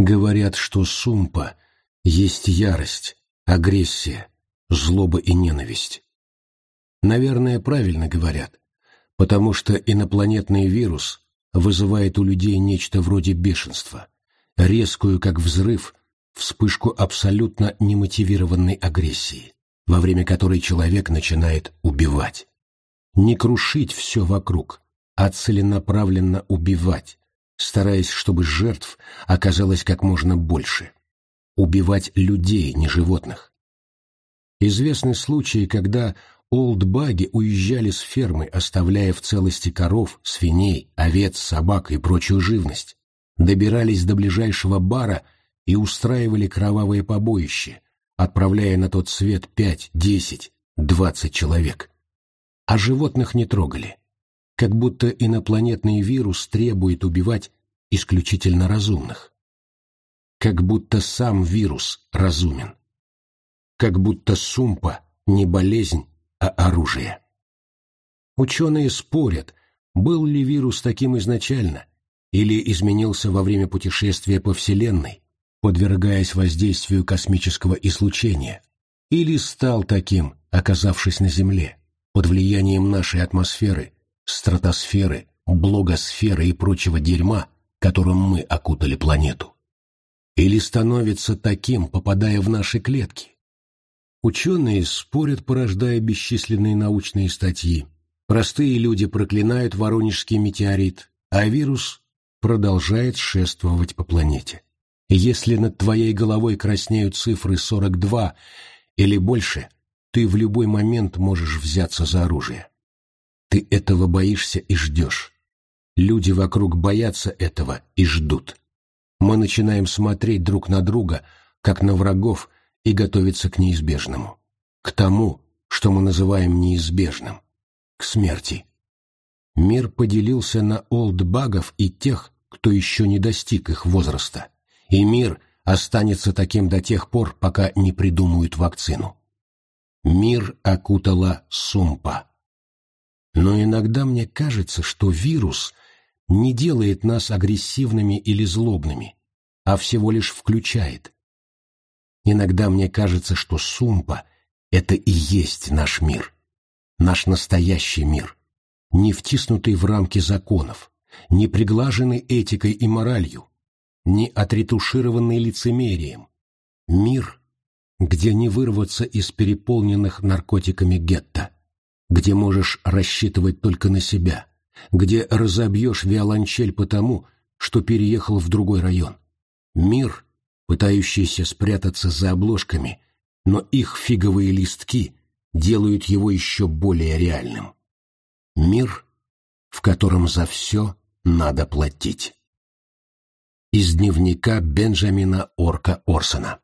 Говорят, что сумпа есть ярость, агрессия, злоба и ненависть. Наверное, правильно говорят, потому что инопланетный вирус вызывает у людей нечто вроде бешенства, резкую, как взрыв, вспышку абсолютно немотивированной агрессии, во время которой человек начинает убивать. Не крушить все вокруг, а целенаправленно убивать, стараясь, чтобы жертв оказалось как можно больше. Убивать людей, не животных. Известны случаи, когда олдбаги уезжали с фермы, оставляя в целости коров, свиней, овец, собак и прочую живность, добирались до ближайшего бара и устраивали кровавые побоище, отправляя на тот свет пять, десять, двадцать человек. А животных не трогали как будто инопланетный вирус требует убивать исключительно разумных. Как будто сам вирус разумен. Как будто сумпа не болезнь, а оружие. Ученые спорят, был ли вирус таким изначально, или изменился во время путешествия по Вселенной, подвергаясь воздействию космического излучения, или стал таким, оказавшись на Земле, под влиянием нашей атмосферы, стратосферы, блогосферы и прочего дерьма, которым мы окутали планету. Или становится таким, попадая в наши клетки. Ученые спорят, порождая бесчисленные научные статьи. Простые люди проклинают воронежский метеорит, а вирус продолжает шествовать по планете. Если над твоей головой краснеют цифры 42 или больше, ты в любой момент можешь взяться за оружие. Ты этого боишься и ждешь. Люди вокруг боятся этого и ждут. Мы начинаем смотреть друг на друга, как на врагов, и готовиться к неизбежному. К тому, что мы называем неизбежным. К смерти. Мир поделился на олдбагов и тех, кто еще не достиг их возраста. И мир останется таким до тех пор, пока не придумают вакцину. Мир окутала сумпа. Но иногда мне кажется, что вирус не делает нас агрессивными или злобными, а всего лишь включает. Иногда мне кажется, что сумпа — это и есть наш мир, наш настоящий мир, не втиснутый в рамки законов, не приглаженный этикой и моралью, не отретушированный лицемерием. Мир, где не вырваться из переполненных наркотиками гетто где можешь рассчитывать только на себя, где разобьешь виолончель потому, что переехал в другой район. Мир, пытающийся спрятаться за обложками, но их фиговые листки делают его еще более реальным. Мир, в котором за все надо платить. Из дневника Бенджамина Орка Орсона